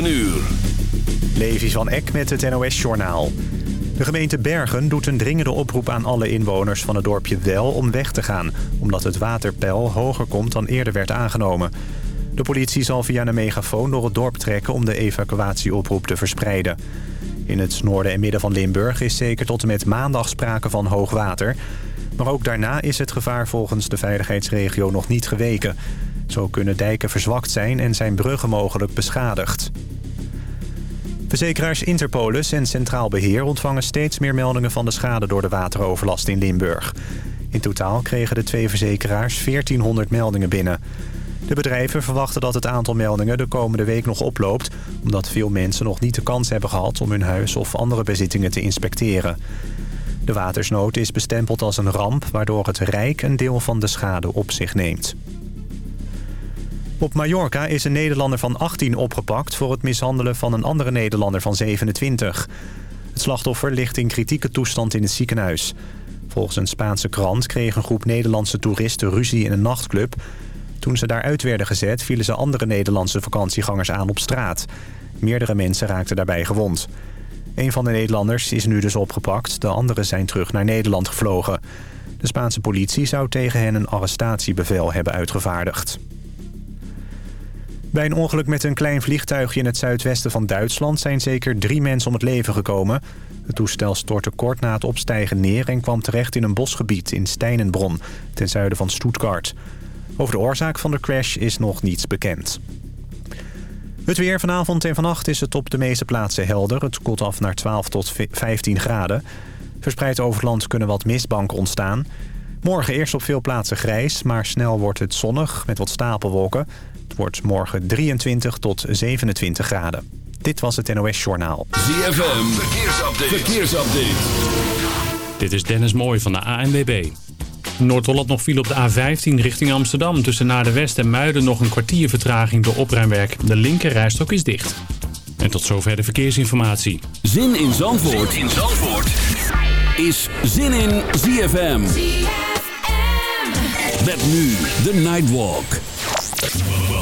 9 uur. Levi van Eck met het NOS-journaal. De gemeente Bergen doet een dringende oproep aan alle inwoners van het dorpje Wel om weg te gaan... omdat het waterpeil hoger komt dan eerder werd aangenomen. De politie zal via een megafoon door het dorp trekken om de evacuatieoproep te verspreiden. In het noorden en midden van Limburg is zeker tot en met maandag sprake van hoog water. Maar ook daarna is het gevaar volgens de veiligheidsregio nog niet geweken. Zo kunnen dijken verzwakt zijn en zijn bruggen mogelijk beschadigd. Verzekeraars Interpolis en Centraal Beheer ontvangen steeds meer meldingen van de schade door de wateroverlast in Limburg. In totaal kregen de twee verzekeraars 1400 meldingen binnen. De bedrijven verwachten dat het aantal meldingen de komende week nog oploopt... omdat veel mensen nog niet de kans hebben gehad om hun huis of andere bezittingen te inspecteren. De watersnood is bestempeld als een ramp... waardoor het Rijk een deel van de schade op zich neemt. Op Mallorca is een Nederlander van 18 opgepakt... voor het mishandelen van een andere Nederlander van 27. Het slachtoffer ligt in kritieke toestand in het ziekenhuis. Volgens een Spaanse krant kreeg een groep Nederlandse toeristen ruzie in een nachtclub. Toen ze daaruit werden gezet vielen ze andere Nederlandse vakantiegangers aan op straat. Meerdere mensen raakten daarbij gewond. Een van de Nederlanders is nu dus opgepakt. De anderen zijn terug naar Nederland gevlogen. De Spaanse politie zou tegen hen een arrestatiebevel hebben uitgevaardigd. Bij een ongeluk met een klein vliegtuigje in het zuidwesten van Duitsland... zijn zeker drie mensen om het leven gekomen. Het toestel stortte kort na het opstijgen neer... en kwam terecht in een bosgebied in Steinenbron, ten zuiden van Stuttgart. Over de oorzaak van de crash is nog niets bekend. Het weer vanavond en vannacht is het op de meeste plaatsen helder. Het koelt af naar 12 tot 15 graden. Verspreid over het land kunnen wat mistbanken ontstaan. Morgen eerst op veel plaatsen grijs, maar snel wordt het zonnig met wat stapelwolken. Het wordt morgen 23 tot 27 graden. Dit was het NOS Journaal. ZFM, verkeersupdate. verkeersupdate. Dit is Dennis Mooij van de ANWB. Noord-Holland nog viel op de A15 richting Amsterdam. Tussen naar de West en Muiden nog een kwartier vertraging door opruimwerk. De linker rijstok is dicht. En tot zover de verkeersinformatie. Zin in Zandvoort, zin in Zandvoort. is Zin in ZFM. ZFM. Met nu de Nightwalk.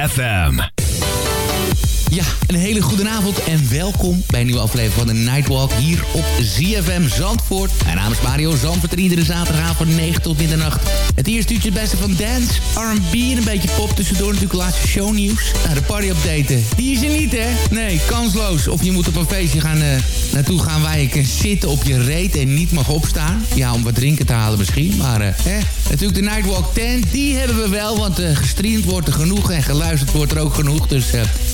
CFM. Ja, een hele goede avond en welkom bij een nieuwe aflevering van de Nightwalk hier op ZFM Zandvoort. Mijn naam is Mario Zandvoort en iedere zaterdagavond van 9 tot middernacht. Het eerste uurtje het beste van dance, R&B en een beetje pop tussendoor natuurlijk laatste shownieuws. Nou, de party update, die is er niet hè? Nee, kansloos. Of je moet op een feestje gaan, uh, naartoe gaan waar je kan zitten op je reet en niet mag opstaan. Ja, om wat drinken te halen misschien, maar uh, hè. Natuurlijk de Nightwalk 10, die hebben we wel, want uh, gestreamd wordt er genoeg en geluisterd wordt er ook genoeg. Dus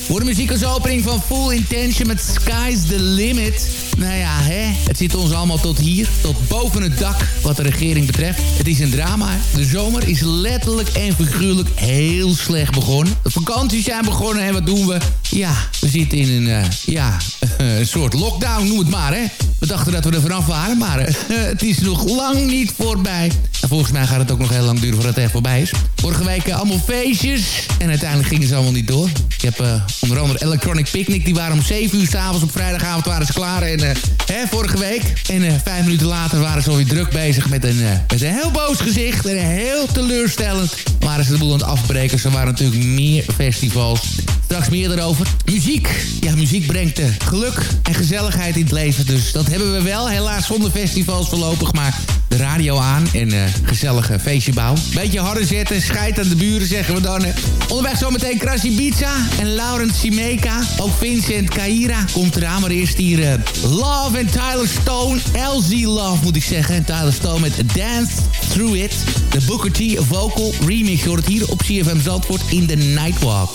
voor de muziek als opening van Full Intention met Sky's the Limit. Nou ja, hè, het zit ons allemaal tot hier, tot boven het dak wat de regering betreft. Het is een drama. De zomer is letterlijk en figuurlijk heel slecht begonnen. De vakanties zijn begonnen en wat doen we? Ja, we zitten in een, uh, ja, een soort lockdown, noem het maar, hè. We dachten dat we er vanaf waren, maar uh, het is nog lang niet voorbij. En volgens mij gaat het ook nog heel lang duren voordat het echt voorbij is. Vorige week uh, allemaal feestjes en uiteindelijk gingen ze allemaal niet door. Ik heb onder andere Electronic Picnic, die waren om 7 uur s'avonds op vrijdagavond waren ze klaar. En hè, vorige week. En vijf minuten later waren ze alweer druk bezig met een, met een heel boos gezicht. En heel teleurstellend waren ze de boel aan het afbreken. Ze waren natuurlijk meer festivals. Straks meer erover. Muziek. Ja, muziek brengt geluk en gezelligheid in het leven. Dus dat hebben we wel. Helaas zonder festivals voorlopig. Maar de radio aan en gezellige feestje bouwen. Beetje harder zetten, scheid aan de buren zeggen we dan. Onderweg zometeen Krasi en Laurent Simeka. Ook Vincent Caira komt eraan. Maar eerst hier Love en Tyler Stone. LZ Love moet ik zeggen. En Tyler Stone met Dance Through It. De Booker T vocal remix. Je hoort het hier op CFM Zandvoort in de Nightwalk.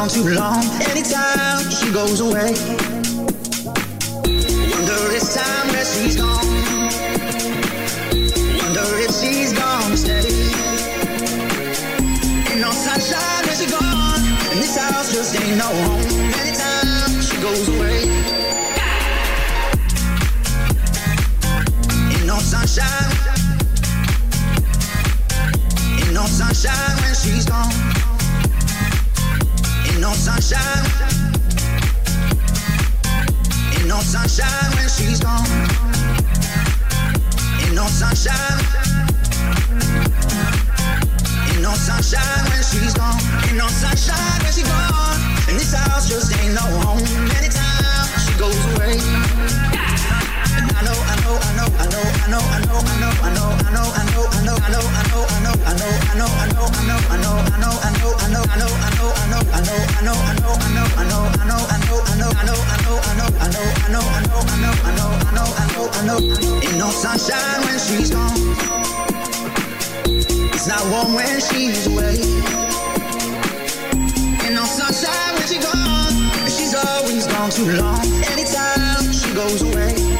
Gone too long. Anytime she goes away, wonder this time where she's gone. Wonder if she's gonna stay. Ain't no sunshine when she's gone, and this house just ain't no home. Anytime she goes away. Ain't no sunshine. Ain't no sunshine when she's gone. Ain't no sunshine. Ain't no sunshine when she's gone. Ain't no sunshine. Ain't no sunshine when she's gone. Ain't no sunshine when she's gone. And this house just ain't no home. Anytime she goes away. Too long. Anytime she goes away.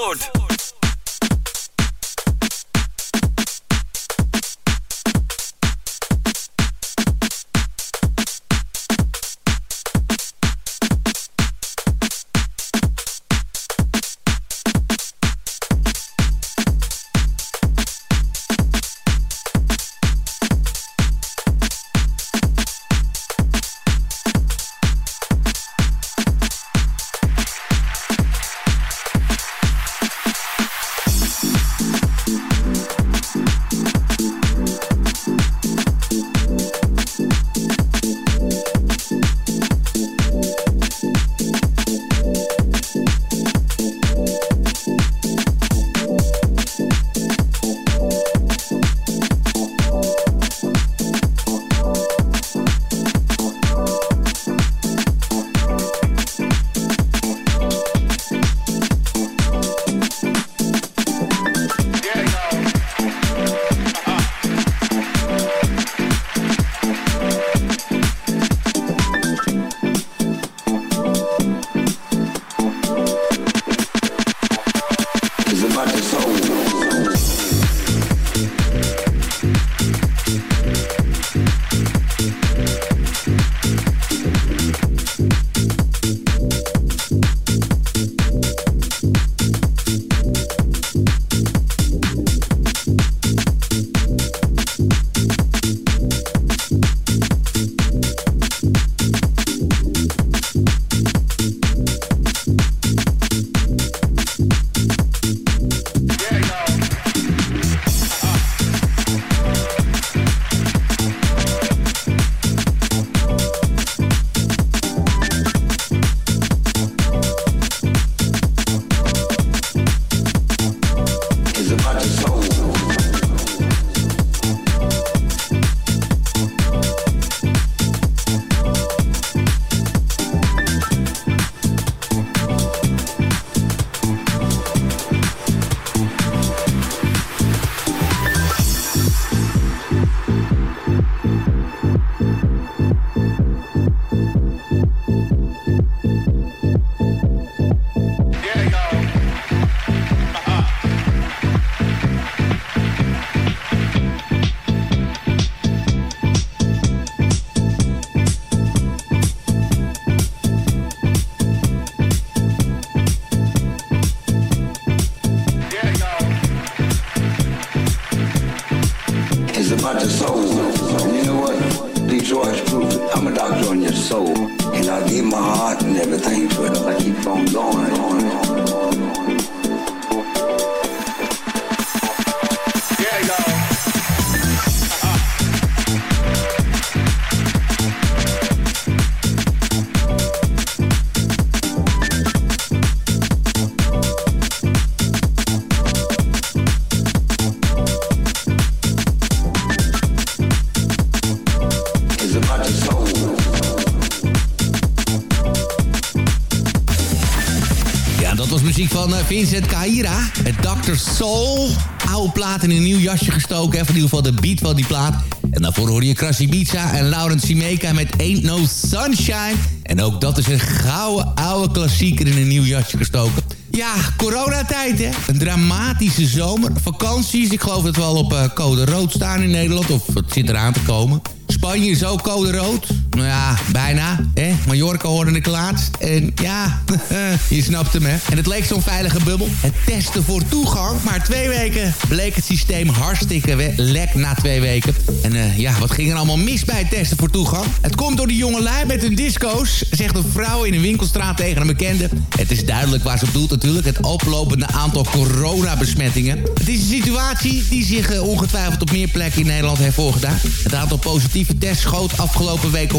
Dit is ZFM Zandvoort. Zandvoort. Vincent Caira. Het Dr. Soul. Oude plaat in een nieuw jasje gestoken. In ieder geval de beat van die plaat. En daarvoor hoor je Krassi en Laurent Simeka met Ain't No Sunshine. En ook dat is een gouden oude klassieker in een nieuw jasje gestoken. Ja, coronatijd hè. Een dramatische zomer. Vakanties, ik geloof dat we al op uh, code rood staan in Nederland. Of het zit eraan te komen. Spanje is ook code rood. Nou ja, bijna. Hè? Mallorca hoorde ik laatst. En ja, je snapt hem hè. En het leek zo'n veilige bubbel. Het testen voor toegang. Maar twee weken bleek het systeem hartstikke lek na twee weken. En uh, ja, wat ging er allemaal mis bij het testen voor toegang? Het komt door die jonge lui met hun disco's. Zegt een vrouw in een winkelstraat tegen een bekende. Het is duidelijk waar ze op doelt natuurlijk. Het oplopende aantal coronabesmettingen. Het is een situatie die zich uh, ongetwijfeld op meer plekken in Nederland heeft voorgedaan. Het aantal positieve tests schoot afgelopen week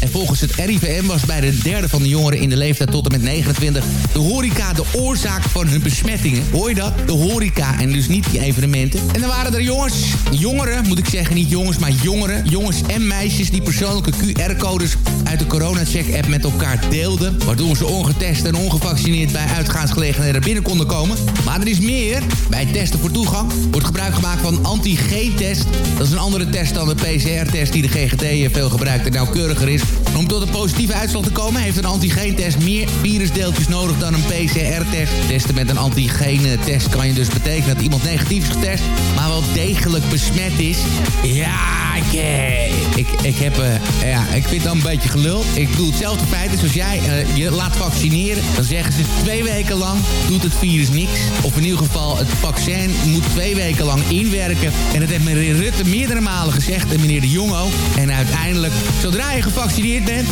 En volgens het RIVM was bij de derde van de jongeren in de leeftijd tot en met 29... de horeca de oorzaak van hun besmettingen. Hoor je dat? De horeca en dus niet die evenementen. En dan waren er jongens, jongeren moet ik zeggen, niet jongens, maar jongeren... jongens en meisjes die persoonlijke QR-codes uit de corona-check-app met elkaar deelden... waardoor ze ongetest en ongevaccineerd bij uitgaansgelegenheden binnen konden komen. Maar er is meer. Bij testen voor toegang wordt gebruik gemaakt van antigeentest. Dat is een andere test dan de PCR-test die de GGD veel gebruikt nauwkeuriger is. Om tot een positieve uitslag te komen heeft een antigeentest meer virusdeeltjes nodig dan een PCR-test. Testen met een antigene-test kan je dus betekenen dat iemand negatief is getest, maar wel degelijk besmet is. Ja, ik, eh, ik, ik heb, uh, ja, ik vind dat een beetje gelul. Ik doe hetzelfde feit als jij uh, je laat vaccineren. Dan zeggen ze twee weken lang doet het virus niks. Of in ieder geval het vaccin moet twee weken lang inwerken. En dat heeft meneer Rutte meerdere malen gezegd en meneer de Jong ook. En uiteindelijk, zodra je gevaccineerd bent,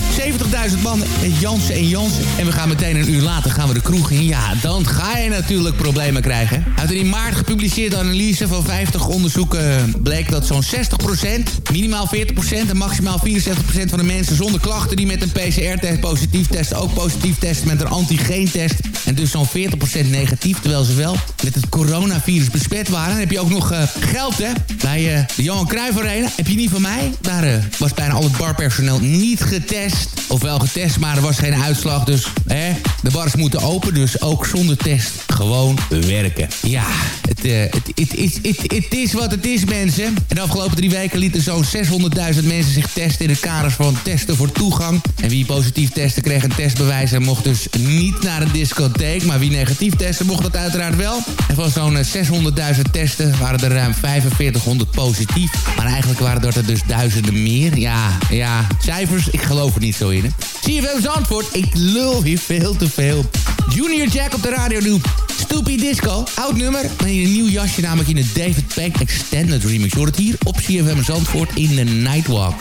70.000 man met Jansen en Jansen. En we gaan meteen een uur later gaan we de kroeg in. Ja, dan ga je natuurlijk problemen krijgen. Uit een in maart gepubliceerde analyse van 50 onderzoeken bleek dat zo'n 60%, minimaal 40% en maximaal 74% van de mensen zonder klachten die met een PCR-test positief testen, ook positief testen met een antigeentest. En dus zo'n 40% negatief, terwijl ze wel met het coronavirus besmet waren. Dan heb je ook nog uh, geld, hè? Bij uh, de Johan Cruijff Arena heb je niet van mij. Daar uh, was bijna al het barpersoneel niet getest. Ofwel getest, maar er was geen uitslag. Dus hè, de bars moeten open, dus ook zonder test gewoon werken. Ja, het, het, het, het, is wat het is, mensen. En de afgelopen drie weken lieten zo'n 600.000 mensen zich testen... in de kaders van testen voor toegang. En wie positief testte kreeg een testbewijs... en mocht dus niet naar een Maar wie negatief testte mocht dat uiteraard wel. En van zo'n 600.000 testen waren er ruim 4500 positief. Maar eigenlijk waren er dus duizenden meer. Ja, ja, cijfers, ik geloof er niet zo in. Zie je wel antwoord? Ik lul hier veel te veel. Junior Jack op de radio nu. Stoopy Disco, oud nummer. Maar in een nieuw jasje, namelijk in de David Peck Extended Remix. Je het hier op CFM Zandvoort in de Nightwalk.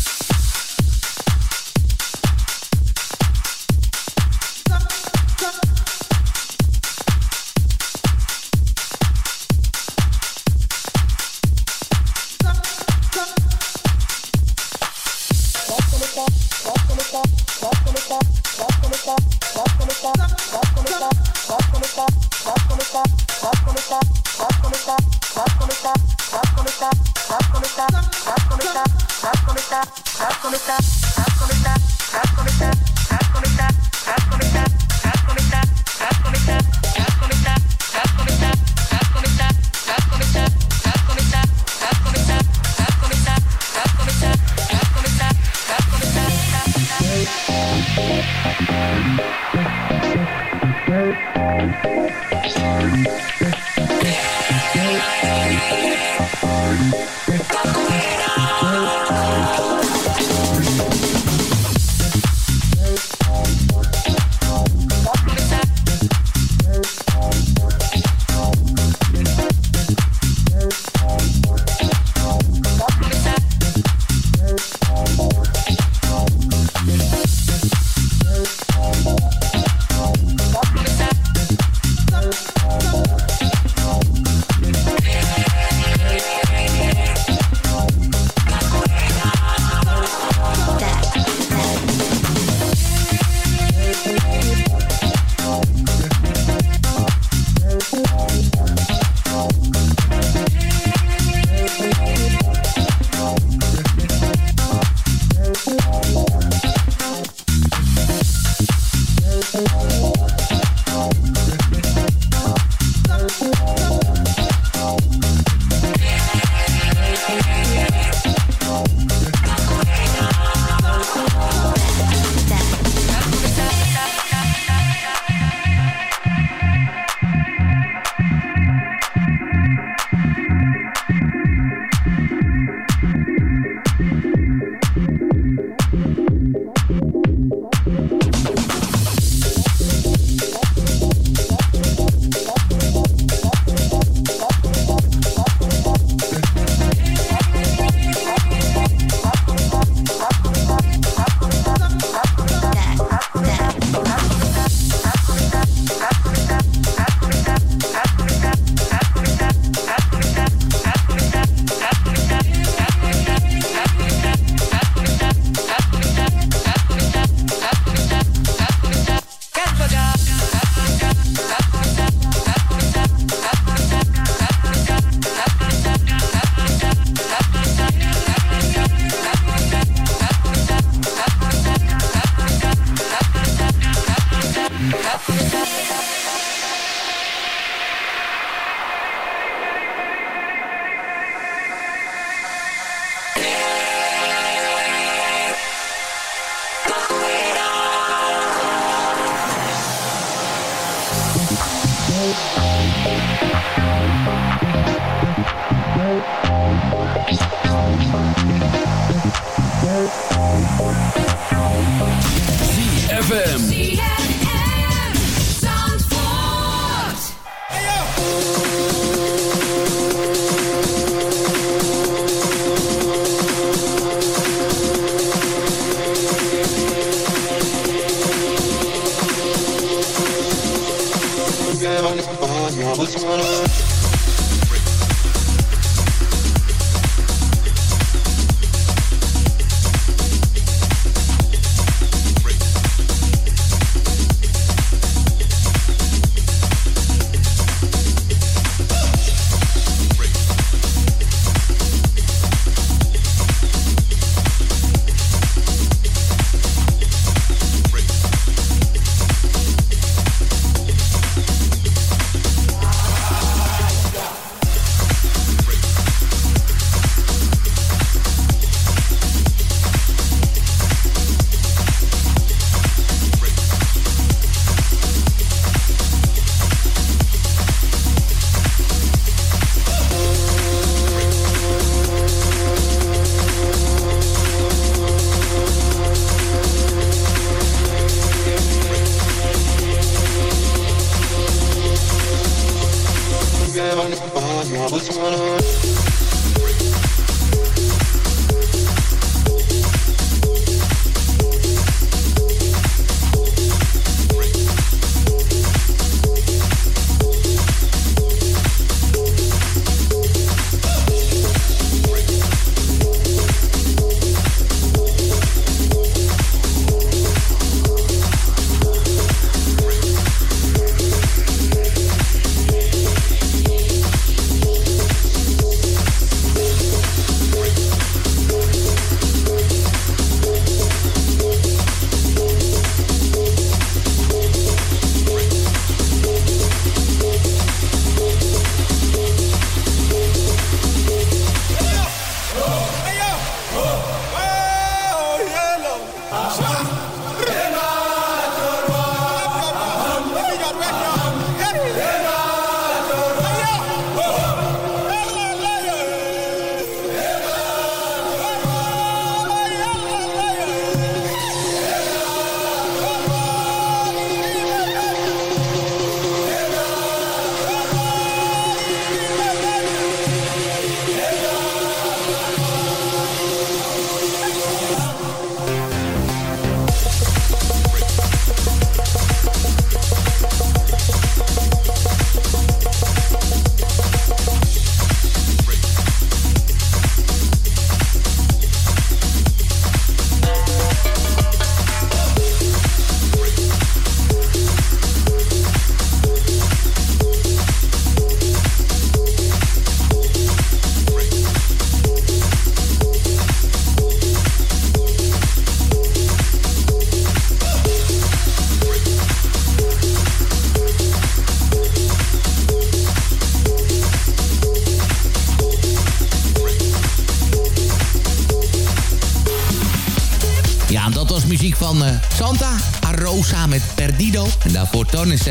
stop.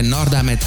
Nord nordamericanos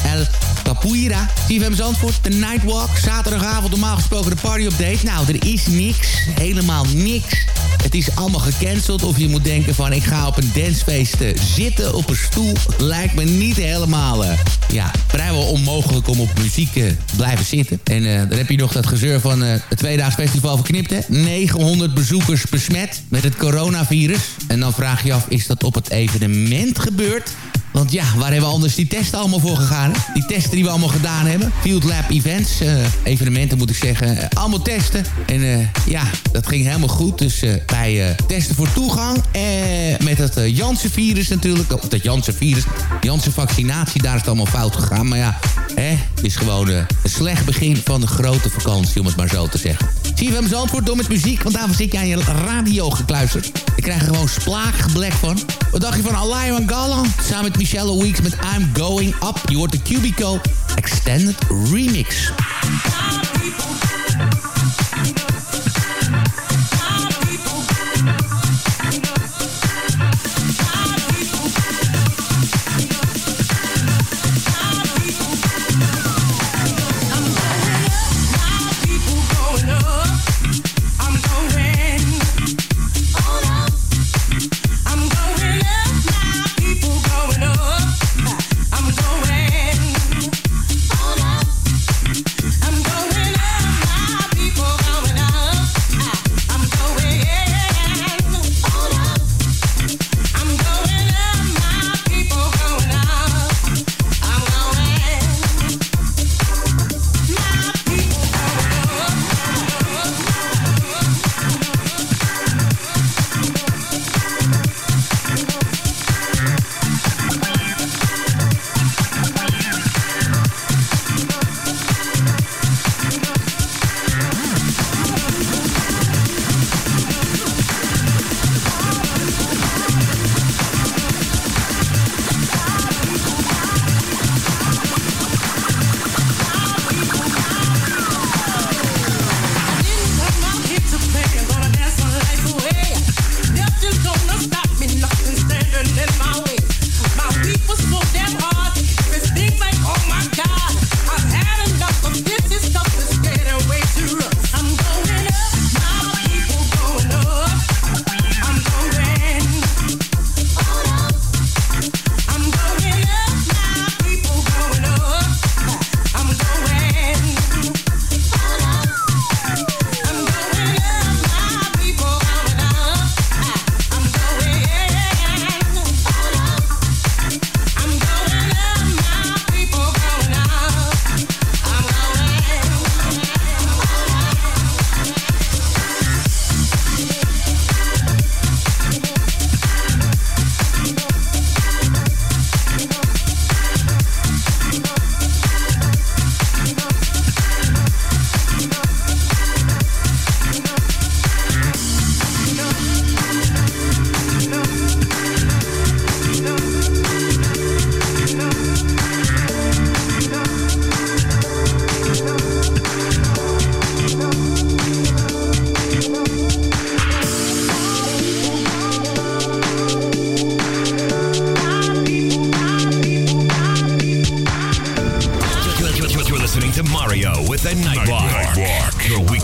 de party update. Nou, er is niks. Helemaal niks. Het is allemaal gecanceld. Of je moet denken van ik ga op een dancefeest eh, zitten op een stoel. Lijkt me niet helemaal... Uh, ja, vrijwel onmogelijk om op muziek te uh, blijven zitten. En uh, dan heb je nog dat gezeur van het tweedaags festival verknipt. Hè? 900 bezoekers besmet met het coronavirus. En dan vraag je af, is dat op het evenement gebeurd? Want ja, waar hebben we anders die testen allemaal voor gegaan? Die testen die we allemaal gedaan hebben. Field Lab Events, evenementen moet ik zeggen. Allemaal testen. En uh, ja, dat ging helemaal goed. Dus bij testen voor toegang. En met het Janssen-virus natuurlijk. Of dat Janssen-virus. Janssen-vaccinatie, daar is het allemaal fout gegaan. Maar ja, hè, is gewoon een slecht begin van de grote vakantie, om het maar zo te zeggen. CFM Zandvoort door met muziek, want daarvoor zit je aan je radio gekluisterd. Ik krijg er gewoon splaakgeblek van. Wat dacht je van Alain Galland? Samen met Michelle Weeks met I'm Going Up. Je hoort de Cubico Extended Remix.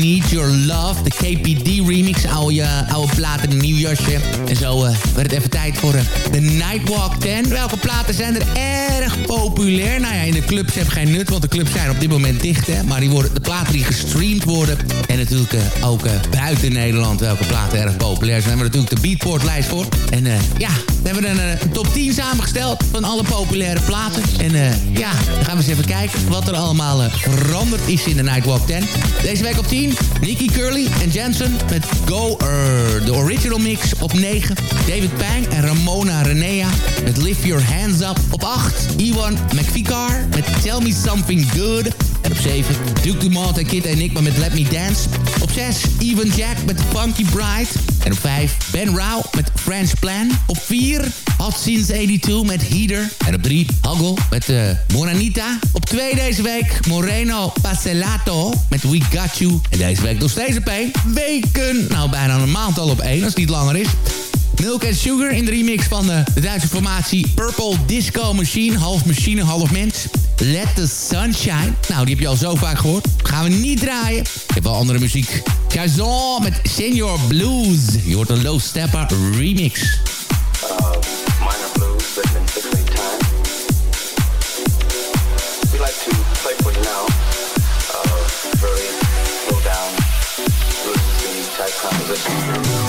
Need Your Love. De KPD remix, oude, oude platen een nieuw jasje. En zo eh, werd het even tijd voor eh, de Nightwalk 10. Welke platen zijn er erg populair? Nou ja, in de clubs hebben geen nut, want de clubs zijn op dit moment dicht. Hè? Maar die worden, de platen die gestreamd worden. En natuurlijk eh, ook buiten Nederland welke platen erg populair zijn. We hebben natuurlijk de Beatport-lijst voor. En ja, we hebben een, een top 10 samengesteld van alle populaire platen. En ja, dan gaan we eens even kijken wat er allemaal veranderd is in de Nightwalk 10. Deze week op 10, Nicky Curly en Jensen met Go Er. De original mix op 9. David Pang en Ramona Renea met Lift Your Hands Up. Op 8, Iwan McVicar met Tell Me Something Good. En op 7, Duke Dumont en Kid Enigma met Let Me Dance. Op 6, Even Jack met Funky Bride. En op 5, Ben Rao met French Plan. Op 4, Hot Since 82 met Heater. En op 3, Huggle met uh, Moranita. Op 2 deze week, Moreno Pacelato met We Got You. En deze week nog steeds op 1. Weken, nou bijna een maand al op 1 als het niet langer is. Milk and Sugar in de remix van de, de Duitse formatie Purple Disco Machine. Half machine, half mens. Let the Sunshine. Nou, die heb je al zo vaak gehoord. Gaan we niet draaien. Ik heb wel andere muziek. Kazan met Senior Blues. Je hoort een Low Stepper remix. minor blues time. We like to play for now. Uh, very down composition.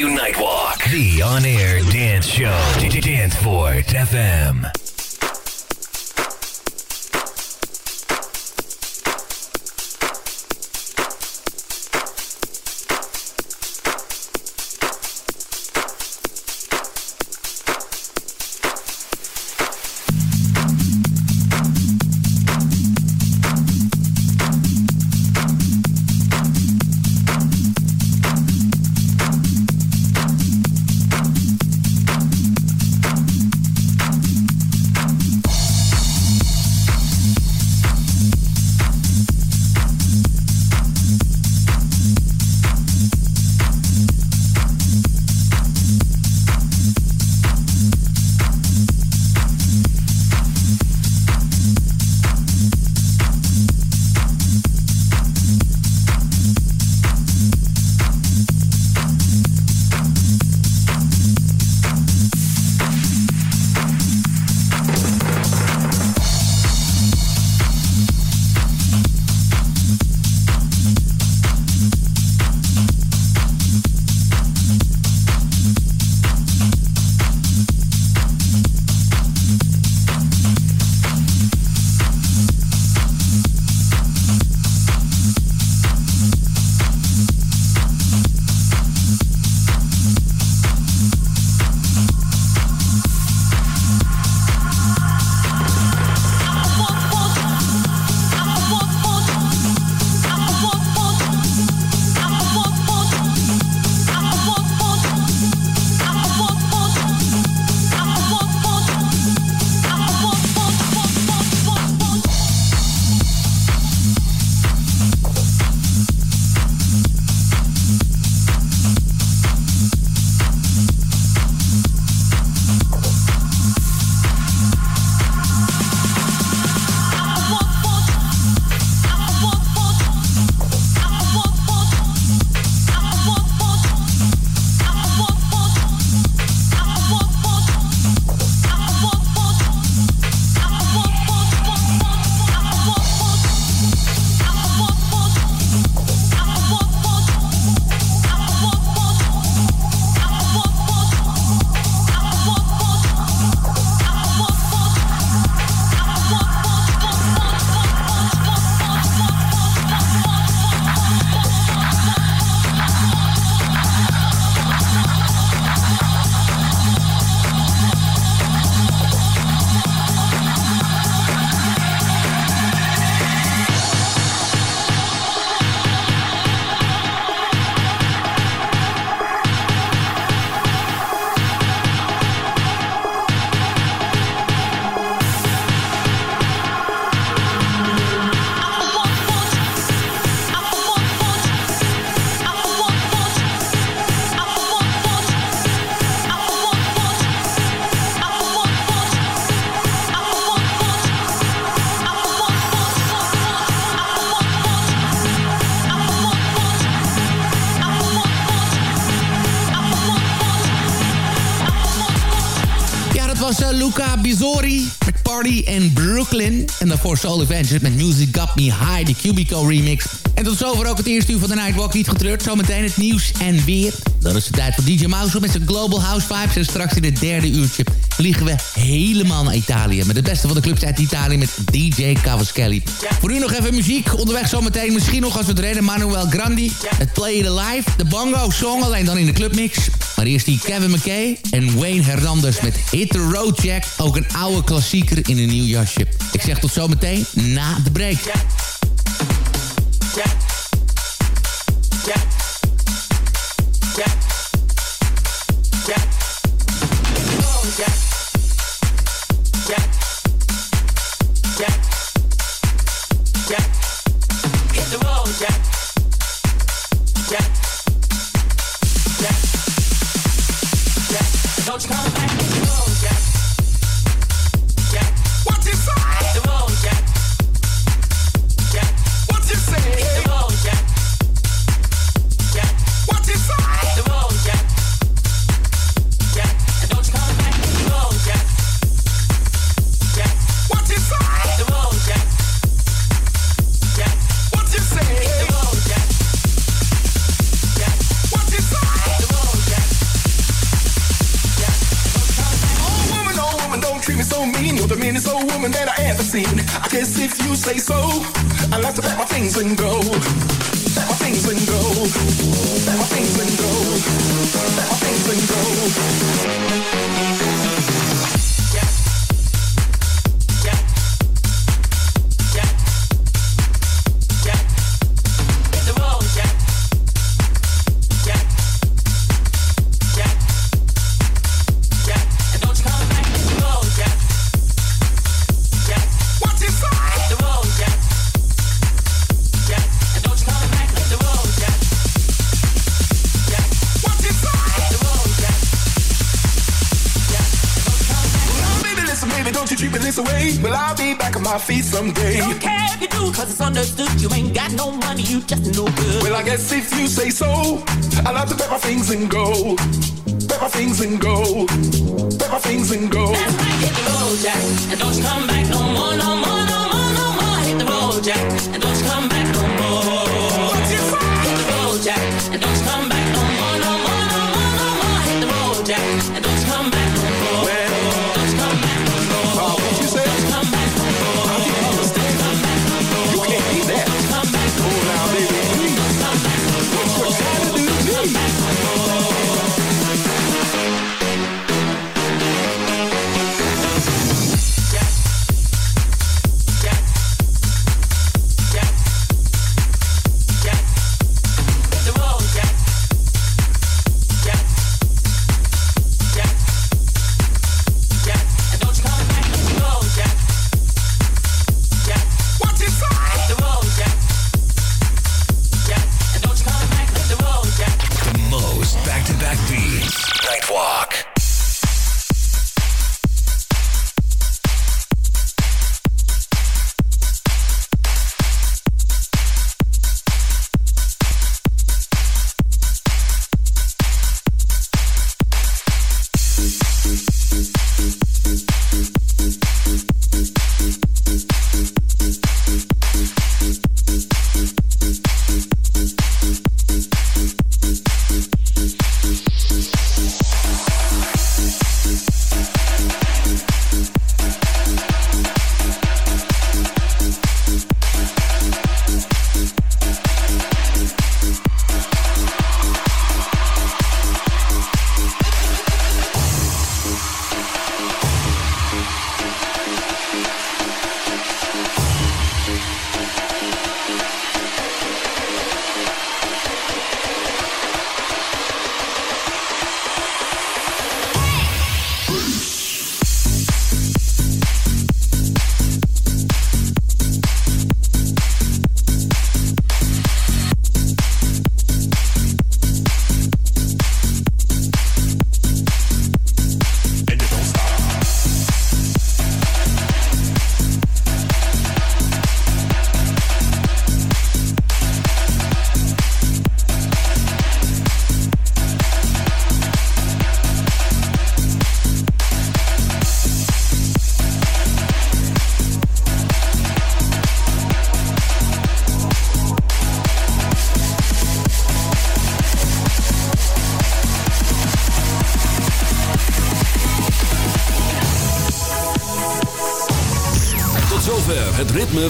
NW Nightwalk, the on-air dance show. Danceport FM. Voor Soul Adventures met Music Got Me High, de Cubico remix. En tot zover ook het eerste uur van de Nightwalk. Niet getreurd, zometeen het nieuws en weer. Dan is het tijd voor DJ Mouse met zijn Global House Vibes. En straks in het derde uurtje vliegen we helemaal naar Italië. Met het beste van de clubs uit Italië met DJ Cavaschelli. Voor u nog even muziek. Onderweg zometeen misschien nog als we het redden. Manuel Grandi. Het Play It Alive. De Bongo Song, alleen dan in de clubmix. Maar eerst die Kevin McKay en Wayne Hernandez met Hit the Road Jack. Ook een oude klassieker in een nieuw jasje. Ik zeg tot zometeen na de break. jack. My feet someday. Don't care if you do, cause it's understood you ain't got no money, you just no good. Well, I guess if you say so, I'll have to pack my things and go. Pack my things and go. Pack my things and go. That's right, hit the road, Jack, and don't you come back no more, no more, no more, no more. Hit the road, Jack, and don't you come back